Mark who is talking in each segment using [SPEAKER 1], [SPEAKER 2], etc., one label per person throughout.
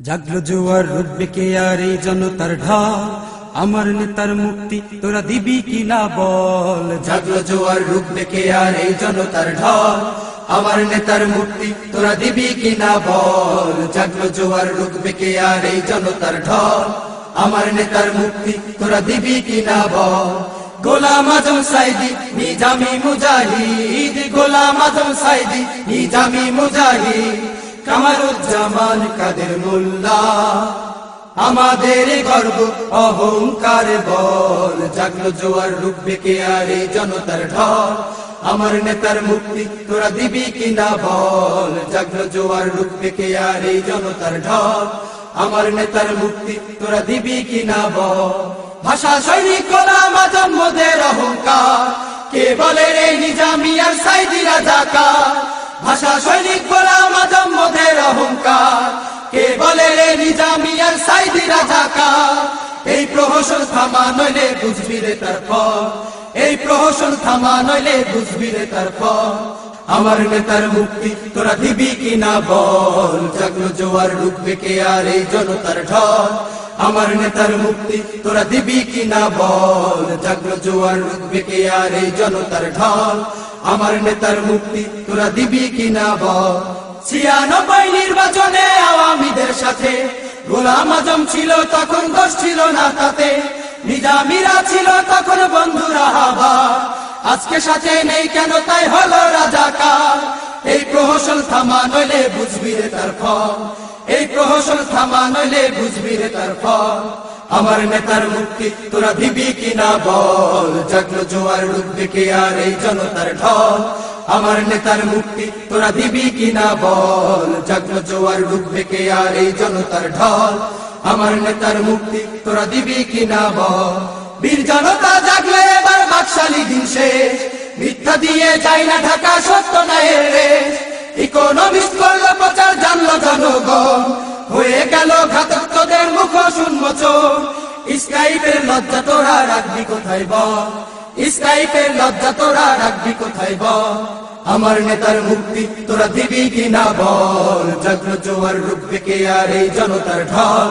[SPEAKER 1] জাগলো জোয়ার রুখবে কে আর এই জনতার ঢাল? আমার নেতার মুক্তি, তোরা দিবি কি না বল?
[SPEAKER 2] জাগলো জোয়ার রুখবে কে আর এই জনতার ঢল? আমার নেতার মুক্তি, তোরা দিবি কি না বল? জাগলো জোয়ার রুখবে কে আর এই জনতার ঢল? আমার নেতার মুক্তি, তোরা দিবি কি না বল? গোলাম আজম সাইদি, নিজামি মুজাহিদ। গোলাম আজম সাইদি, নিজামি মুজাহিদ। কামারুজ্জামান কাদের মোল্লা। আমাদের গর্ব, অহংকার বল। জাগলো জোয়ার রুখবে কে আর এই জনতার ঢল। আমার নেতার মুক্তি, তোরা দিবি কিনা বল? জাগলো জোয়ার রুখবে কে আর এই জনতার ঢল। আমার নেতার মুক্তি, তোরা দিবি কিনা বল? ভাষা সৈনিক গোলাম আজম মোদের অহংকার। কে বলে রে নিজামি আর সাইদি রাজাকার ভাষা সৈনিক মোদের আমার নেতার মুক্তি তোরা দিবি কিনা বল? জাগলো জোয়ার ডুববে কে আর এই জনতার ঢল? আমার নেতার মুক্তি তোরা দিবি কিনা বল? জাগলো জোয়ার ডুববে কে আর এই জনতার ঢল? আমার নেতার মুক্তি তোরা দিবি কিনা বল? ছিয়ানব্বই নির্বাচনে আওয়ামীদের সাথে। গোলাম আজম ছিল, তখন দোষ ছিল না তাতে। নিজামিরা ছিল, তখন বন্ধুরা হাবা। আজকে সাথে নেই কেন, তাই হলো রাজাকার। এই প্রহসন থামা নইলে বুঝবি রে তার ফল। এই প্রহসন থামা নইলে বুঝবি রে তার ফল। আমার নেতার মুক্তি, তোরা দিবি কিনা বল? জাগলো জোয়ার ডুববে কে আর এই জনতার ঢল। আমার নেতার মুক্তি তোরা দিবি কিনা বল? জাগলো জোয়ার ডুববে কে আর এই জনতার ঢল? আমার নেতার মুক্তি তোরা দিবি কিনা বল? বীর জনতা জাগলে এবার বাকশালী দিন শেষ। মিথ্যা দিয়ে যাই না ঢাকা, সত্য নায়ের রেশ। ইকোনমিস্ট করল প্রচার, জানলো জনগণ। হয়ে গেল ঘাতক তোদের মুখ শুনমোচন স্কাইপের লজ্জা তোরা রাখবি কোথায় বল? স্কাইপের লজ্জা তোরা রাখবি কোথায় বল? আমার নেতার মুক্তি তোরা দিবি কিনা বল? জাগ্রত জোয়ার রুখবে কে আর এই জনতার ঢল?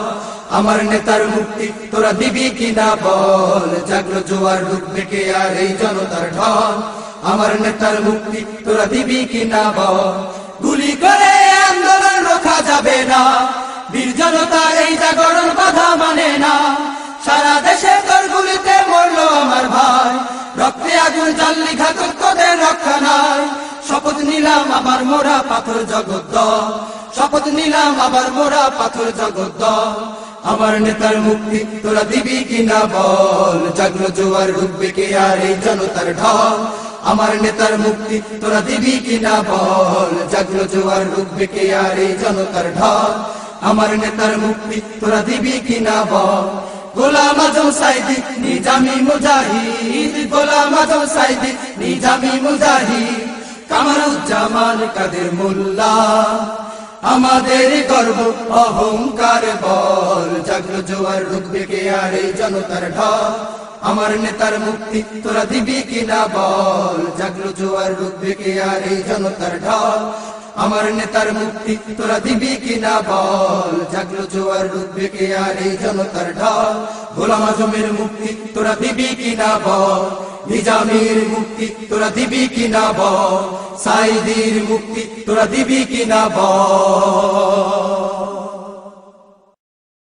[SPEAKER 2] আমার নেতার মুক্তি তোরা দিবি কিনা বল? জাগ্রত জোয়ার কে আর এই জনতার ঢল? আমার নেতার মুক্তি তোরা দিবি কিনা বল? গুলি করে আন্দোলন রোখা যাবে না। বীর জনতা এই রক্ষা নাই। শপথ নিলাম আবার মোরা পাথর জগৎ শপথ নিলাম আবার মোরা পাথর জগৎ আমার নেতার মুক্তি তোরা দিবি কিনা বল? জাগলো জোয়ার ডুববে কে আর এই জনতার ঢল? আমার নেতার মুক্তি তোরা দিবি কিনা বল? জাগ্র জোয়ার ডুববে কে আর এই জনতার ঢল? আমার নেতার মুক্তি তোরা দিবি কিনা বল? গোলাম আজম সাইদি, নিজামি মুজাহিদ, গোলাম আজম সাইদি, নিজামি মুজাহিদ। কামারুজ্জামান কাদের মোল্লা, আমাদের গর্ব অহংকার বল। জাগলো জোয়ার রুখবে কে আর এই জনতার ঢল। আমার নেতার মুক্তি তোরা দিবি কিনা বল। জাগলো জোয়ার রুখবে কে আর এই জনতার ঢল। আমার নেতার মুক্তি তোরা দিবি কিনা বল? জাগলো জোয়ার রুদ্বে কে আর এই জনতার ঢল? গোলাম আজমের মুক্তি তোরা দিবি কিনা বল? নিজামের মুক্তি তোরা দিবি কিনা বল? সাইদির মুক্তি তোরা দিবি কিনা বল?